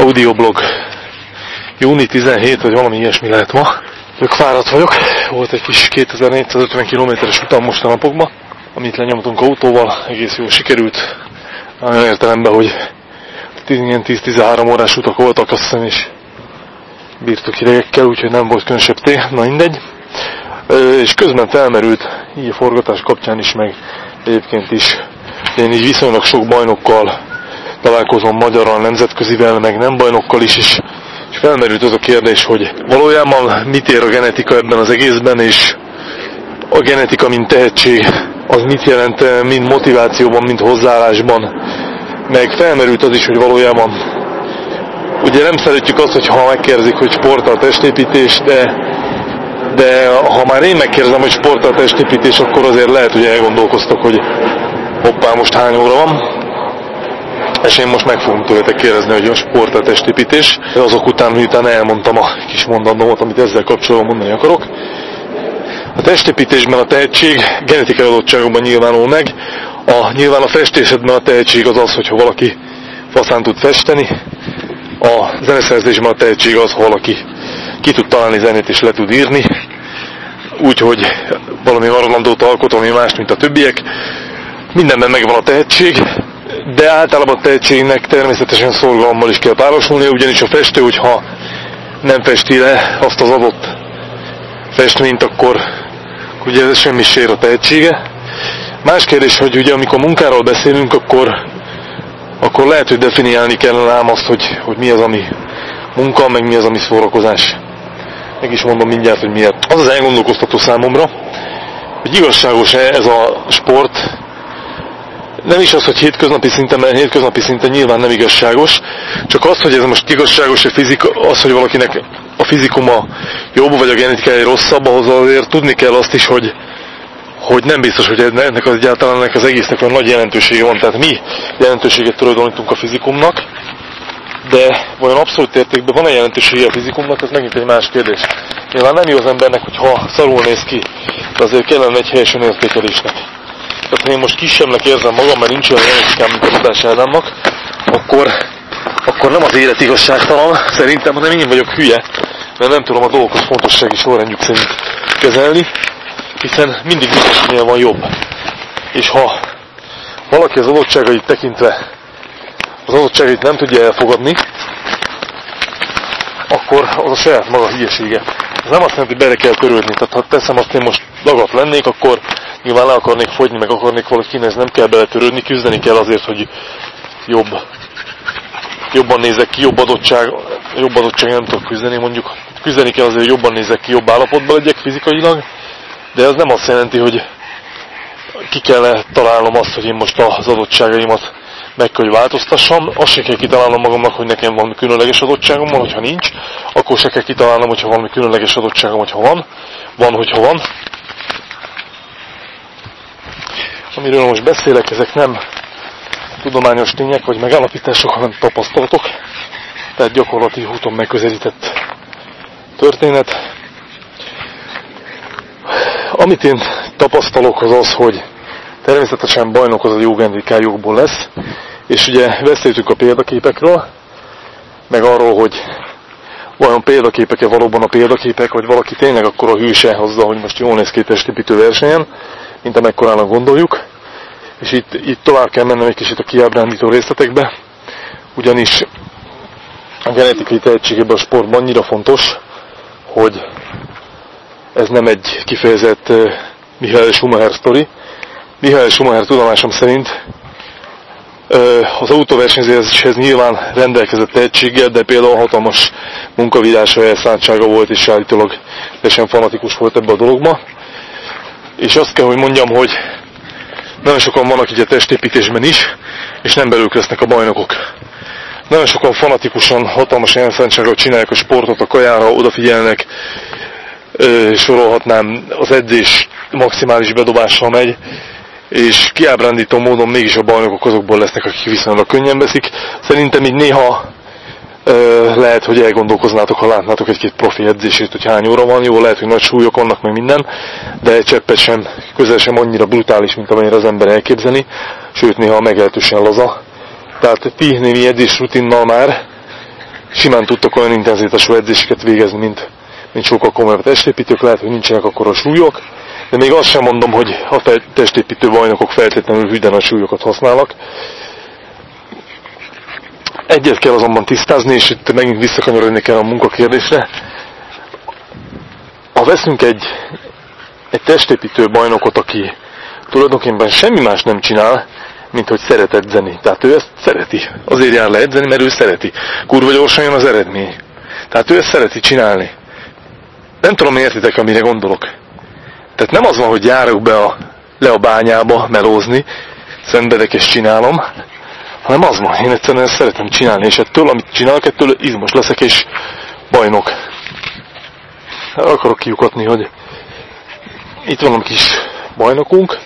Audioblog. Júni 17, vagy valami ilyesmi lehet ma. Tök fáradt vagyok. Volt egy kis 2450 kilométeres utam most a napokban, amit lenyomtunk autóval. Egész jól sikerült. Nagyon értelemben, hogy 10-13 órás utak voltak, azt hiszem, és bírtuk idegekkel, úgyhogy nem volt különösebb té. Na mindegy. És közben felmerült, így a forgatás kapcsán is, meg egyébként is. Én így viszonylag sok bajnokkal találkozom magyarral, nemzetközivel, meg nem bajnokkal is, és, és felmerült az a kérdés, hogy valójában mit ér a genetika ebben az egészben, és a genetika, mint tehetség, az mit jelent mind motivációban, mind hozzáállásban, meg felmerült az is, hogy valójában ugye nem szeretjük azt, hogy ha megkérdezik, hogy sporttal testépítés, de, de ha már én megkérdezem, hogy sporttal testépítés, akkor azért lehet, hogy elgondolkoztak, hogy hoppá, most hány óra van és én most meg fogom tőletek kérdezni, hogy a sport a testépítés. Azok után, miután elmondtam a kis mondatómat, amit ezzel kapcsolatban mondani akarok. A testépítésben a tehetség genetikai adottságokban nyilvánul meg. A, nyilván a festészetben a tehetség az az, hogyha valaki faszán tud festeni. A zeneszerzésben a tehetség az, ha valaki ki tud találni zenét és le tud írni. Úgyhogy valami maradandót alkot, ami más, mint a többiek. Mindenben megvan a tehetség, de általában a tehetségnek természetesen szorgalommal is kell párosulnia, ugyanis a festő, hogyha nem festi le azt az adott festményt, akkor ugye ez semmi sér a tehetsége. Más kérdés, hogy ugye amikor munkáról beszélünk, akkor, akkor lehet, hogy definiálni kellene ám azt, hogy, hogy mi az, ami munka, meg mi az, ami szórakozás. Meg is mondom mindjárt, hogy miért. Az az elgondolkoztató számomra, hogy igazságos-e ez a sport, nem is az, hogy hétköznapi szinten, mert hétköznapi szinten nyilván nem igazságos, csak az, hogy ez most igazságos, a fizika, az, hogy valakinek a fizikuma jobb, vagy a genetikai rosszabb, ahhoz azért tudni kell azt is, hogy, hogy nem biztos, hogy ennek az egyáltalán ennek az egésznek olyan nagy jelentősége van. Tehát mi jelentőséget tulajdonítunk a fizikumnak, de vajon abszolút értékben van-e jelentősége a fizikumnak, ez megint egy más kérdés. Nyilván nem jó az embernek, hogyha szarul néz ki, de azért kellene egy helyesen értékelésnek. Tehát én most kisebbnek érzem magam, mert nincs olyan genetikám, mint a tudás ellennak, akkor, akkor nem az élet igazságtalan, szerintem, hanem én vagyok hülye, mert nem tudom a dolgokhoz fontossági sorrendjük szerint kezelni, hiszen mindig mindenkinél van jobb. És ha valaki az adottságait tekintve az adottságait nem tudja elfogadni, akkor az a saját maga hülyesége. Ez nem azt jelenti, hogy bele kell törődni. Tehát ha teszem azt, én most dagat lennék, akkor nyilván le akarnék fogyni, meg akarnék valakinek, ez nem kell beletörődni, küzdeni kell azért, hogy jobb, jobban nézek ki, jobb adottság, jobb adottság nem tudok küzdeni, mondjuk küzdeni kell azért, hogy jobban nézek ki, jobb állapotban legyek fizikailag, de ez nem azt jelenti, hogy ki kell találnom azt, hogy én most az adottságaimat meg kell, hogy változtassam, azt se kell kitalálnom magamnak, hogy nekem valami különleges adottságom van, hogyha nincs, akkor se kell kitalálnom, hogyha valami különleges adottságom, hogyha van, van, hogyha van. Amiről most beszélek, ezek nem tudományos tények vagy megállapítások, hanem tapasztalatok. Tehát gyakorlati úton megközelített történet. Amit én tapasztalok az az, hogy természetesen bajnok az a jó genetikájukból lesz, és ugye beszéltük a példaképekről, meg arról, hogy vajon példaképek-e valóban a példaképek, vagy valaki tényleg akkor a hűse azzal, hogy most jól néz ki testépítő versenyen, mint amekkorának gondoljuk. És itt, itt tovább kell mennem egy kicsit a kiábrándító részletekbe, ugyanis a genetikai tehetségében a sportban annyira fontos, hogy ez nem egy kifejezett uh, Mihály Schumacher sztori. Mihály Schumacher tudomásom szerint az autóversenyzéshez nyilván rendelkezett tehetséggel, de például hatalmas munkavidása, elszántsága volt, és állítólag teljesen fanatikus volt ebbe a dologba. És azt kell, hogy mondjam, hogy nagyon sokan vannak így a testépítésben is, és nem belőlük lesznek a bajnokok. Nagyon sokan fanatikusan, hatalmas elszántsággal csinálják a sportot, a kajára odafigyelnek, sorolhatnám, az edzés maximális bedobással megy, és kiábrándító módon mégis a bajnokok azokból lesznek, akik viszonylag könnyen veszik. Szerintem így néha ö, lehet, hogy elgondolkoznátok, ha látnátok egy-két profi edzését, hogy hány óra van, jó, lehet, hogy nagy súlyok vannak, meg minden, de egy cseppet sem, közel sem annyira brutális, mint amennyire az ember elképzeni, sőt néha meglehetősen laza. Tehát ti némi edzés rutinnal már simán tudtak olyan intenzitású edzéseket végezni, mint, mint sokkal komolyabb testépítők, lehet, hogy nincsenek akkor a súlyok, de még azt sem mondom, hogy a testépítő bajnokok feltétlenül hűden súlyokat használnak. Egyet kell azonban tisztázni, és itt megint visszakanyarodni kell a munkakérdésre. Ha veszünk egy, egy testépítő bajnokot, aki tulajdonképpen semmi más nem csinál, mint hogy szeret edzeni. Tehát ő ezt szereti. Azért jár le edzeni, mert ő szereti. Kurva gyorsan jön az eredmény. Tehát ő ezt szereti csinálni. Nem tudom, értitek, amire gondolok. Tehát nem az van, hogy járok be a, le a bányába melózni, szenvedek és csinálom, hanem az van, én egyszerűen szeretem csinálni, és ettől, amit csinálok, ettől izmos leszek, és bajnok. Akarok kiukatni, hogy itt van a kis bajnokunk,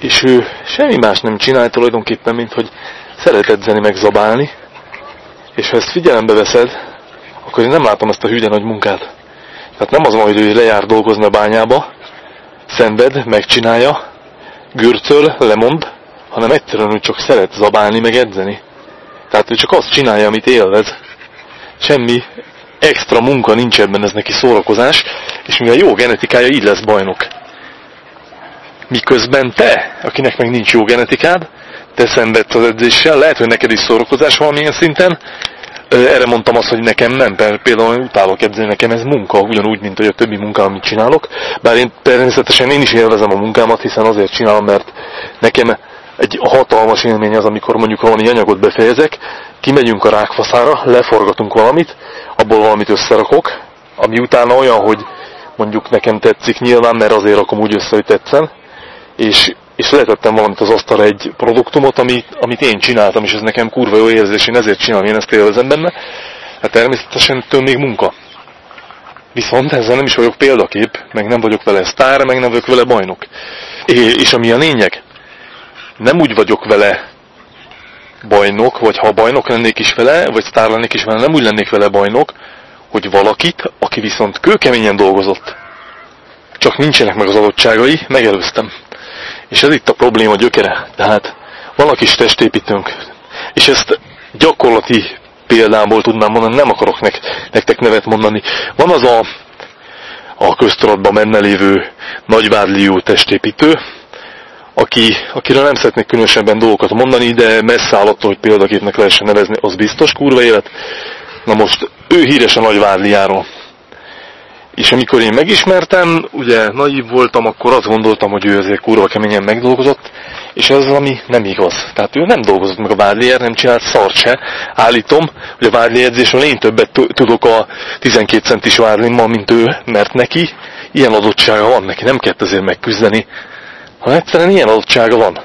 és ő semmi más nem csinál tulajdonképpen, mint hogy szeret edzeni, meg zabálni, és ha ezt figyelembe veszed, akkor én nem látom ezt a hűde nagy munkát. Tehát nem az van, hogy ő lejár dolgozni a bányába, szenved, megcsinálja, gürcöl, lemond, hanem egyszerűen csak szeret zabálni, meg edzeni. Tehát ő csak azt csinálja, amit élvez. Semmi extra munka nincs ebben, ez neki szórakozás, és mivel jó genetikája, így lesz bajnok. Miközben te, akinek meg nincs jó genetikád, te szenvedsz az edzéssel, lehet, hogy neked is szórakozás valamilyen szinten, erre mondtam azt, hogy nekem nem, például utálok edzeni, nekem ez munka, ugyanúgy, mint hogy a többi munka, amit csinálok. Bár én természetesen én is élvezem a munkámat, hiszen azért csinálom, mert nekem egy hatalmas élmény az, amikor mondjuk valami anyagot befejezek, kimegyünk a rákfaszára, leforgatunk valamit, abból valamit összerakok, ami utána olyan, hogy mondjuk nekem tetszik nyilván, mert azért rakom úgy össze, hogy tetszen, és, és letettem valamit az asztalra egy produktumot, amit, amit én csináltam, és ez nekem kurva jó érzés, én ezért csinálom, én ezt élvezem benne. Hát természetesen ettől még munka. Viszont ezzel nem is vagyok példakép, meg nem vagyok vele sztár, meg nem vagyok vele bajnok. És, és ami a lényeg, nem úgy vagyok vele bajnok, vagy ha bajnok lennék is vele, vagy sztár lennék is vele, nem úgy lennék vele bajnok, hogy valakit, aki viszont kőkeményen dolgozott, csak nincsenek meg az adottságai, megelőztem. És ez itt a probléma gyökere. Tehát van a kis testépítőnk, és ezt gyakorlati példából tudnám mondani, nem akarok nek, nektek nevet mondani. Van az a, a köztudatban menne lévő nagyvádlió testépítő, aki, akiről nem szeretnék különösebben dolgokat mondani, de messze áll attól, hogy példaképnek lehessen nevezni, az biztos kurva élet. Na most ő híres a nagyvádliáról. És amikor én megismertem, ugye naív voltam, akkor azt gondoltam, hogy ő azért kurva keményen megdolgozott, és ez ami nem igaz. Tehát ő nem dolgozott meg a vádliért, nem csinált szart se. Állítom, hogy a vádli edzésről én többet tudok a 12 centis vádlimmal, mint ő, mert neki ilyen adottsága van, neki nem kell ezért megküzdeni, ha egyszerűen ilyen adottsága van.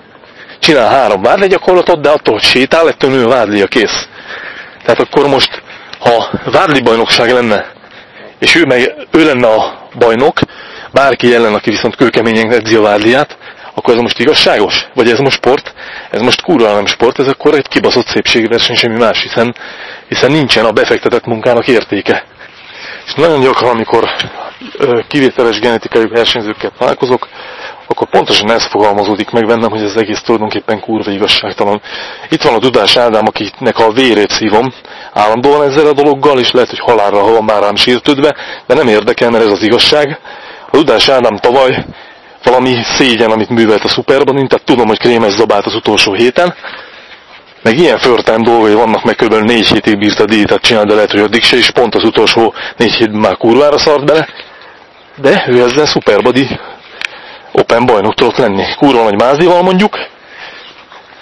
Csinál három vádli gyakorlatot, de attól, hogy sétál, ettől nő a vádlia kész. Tehát akkor most, ha vádli bajnokság lenne, és ő, meg, ő lenne a bajnok, bárki ellen, aki viszont kőkeményen edzi a vádliát, akkor ez most igazságos? Vagy ez most sport? Ez most kurva nem sport, ez akkor egy kibaszott szépségverseny, semmi más, hiszen, hiszen nincsen a befektetett munkának értéke. És nagyon gyakran, amikor kivételes genetikai versenyzőkkel találkozok, akkor pontosan ez fogalmazódik meg bennem, hogy ez egész tulajdonképpen kurva igazságtalan. Itt van a Dudás Ádám, akinek a vérét szívom állandóan ezzel a dologgal, és lehet, hogy halálra van már rám sírtődve, de nem érdekel, mert ez az igazság. A Dudás Ádám tavaly valami szégyen, amit művelt a Superban, tehát tudom, hogy krémes zabált az utolsó héten, meg ilyen förtán dolgai vannak, meg kb. négy hétig bírt a diétát csinálni, de lehet, hogy addig se, és pont az utolsó négy hétben már kurvára szart bele. De ő ezzel szuperbody Open bajnok tudott lenni. Kurva nagy mázival mondjuk,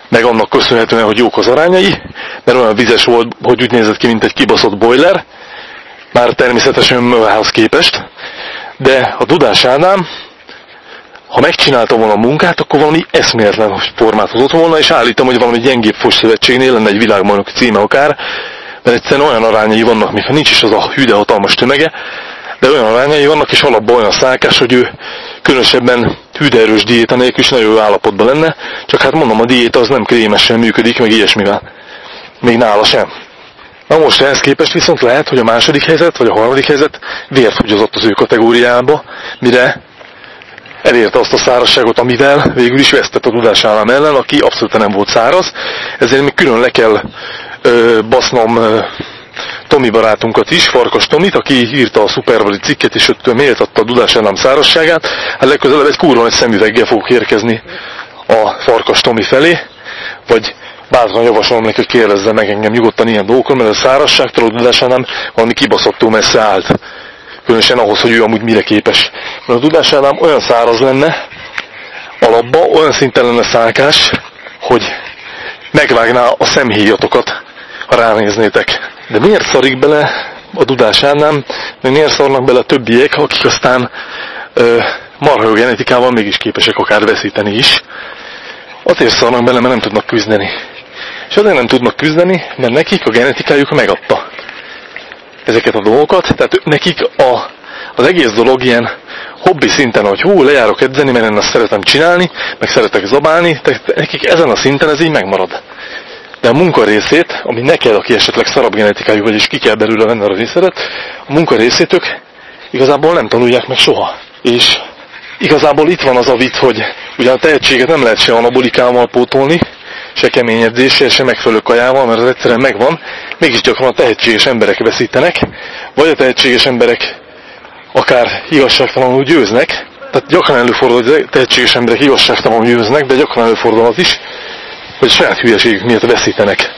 meg annak köszönhetően, hogy jók az arányai, mert olyan vizes volt, hogy úgy nézett ki, mint egy kibaszott boiler, már természetesen Mövához képest, de a Dudás Ádám, ha megcsinálta volna a munkát, akkor valami eszméletlen formát hozott volna, és állítom, hogy valami gyengébb szövetségnél lenne egy világbajnok címe akár, mert egyszerűen olyan arányai vannak, mintha nincs is az a hűde hatalmas tömege, de olyan arányai vannak, és alapban olyan szálkás, hogy ő különösebben hűderős diéta nélkül is nagyon jó állapotban lenne, csak hát mondom, a diéta az nem krémesen működik, meg ilyesmivel. Még nála sem. Na most ehhez képest viszont lehet, hogy a második helyzet, vagy a harmadik helyzet vért húgyozott az ő kategóriába, mire elérte azt a szárazságot, amivel végül is vesztett a tudásállam ellen, aki abszolút nem volt száraz, ezért még külön le kell ö, basznom ö, Tomi barátunkat is, Farkas Tomit, aki írta a szuperbali cikket, és ott méltatta a Dudás állam szárasságát. Hát legközelebb egy kurva nagy szemüveggel fogok érkezni a Farkas Tomi felé, vagy bátran javasolom neki, hogy kérdezze meg engem nyugodtan ilyen dolgokon, mert a szárasságtól a Dudás nem valami kibaszottul messze állt. Különösen ahhoz, hogy ő amúgy mire képes. Mert a Dudás nem olyan száraz lenne, alapba, olyan szinten lenne szálkás, hogy megvágná a szemhéjatokat, ha ránéznétek. De miért szarik bele a dudásánál, de miért szarnak bele a többiek, akik aztán ö, marha genetikával mégis képesek akár veszíteni is. Azért szarnak bele, mert nem tudnak küzdeni. És azért nem tudnak küzdeni, mert nekik a genetikájuk megadta ezeket a dolgokat, tehát nekik a, az egész dolog ilyen hobbi szinten, hogy hú, lejárok edzeni, mert én azt szeretem csinálni, meg szeretek zabálni, tehát nekik ezen a szinten ez így megmarad. De a munka részét, ami neked, aki esetleg szarabb genetikájú vagy, és ki kell belőle venni a részedet, a munka részét ők igazából nem tanulják meg soha. És igazából itt van az a vit, hogy ugye a tehetséget nem lehet se anabolikával pótolni, se kemény edzéssel, se megfelelő kajával, mert az egyszerűen megvan, mégis gyakran a tehetséges emberek veszítenek, vagy a tehetséges emberek akár igazságtalanul győznek, tehát gyakran előfordul, hogy tehetséges emberek igazságtalanul győznek, de gyakran előfordul az is, hogy saját hülyeségük miatt veszítenek.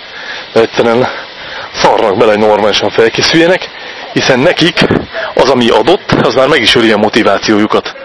Egyszerűen szarnak bele, hogy normálisan felkészüljenek, hiszen nekik az, ami adott, az már meg is öli a motivációjukat.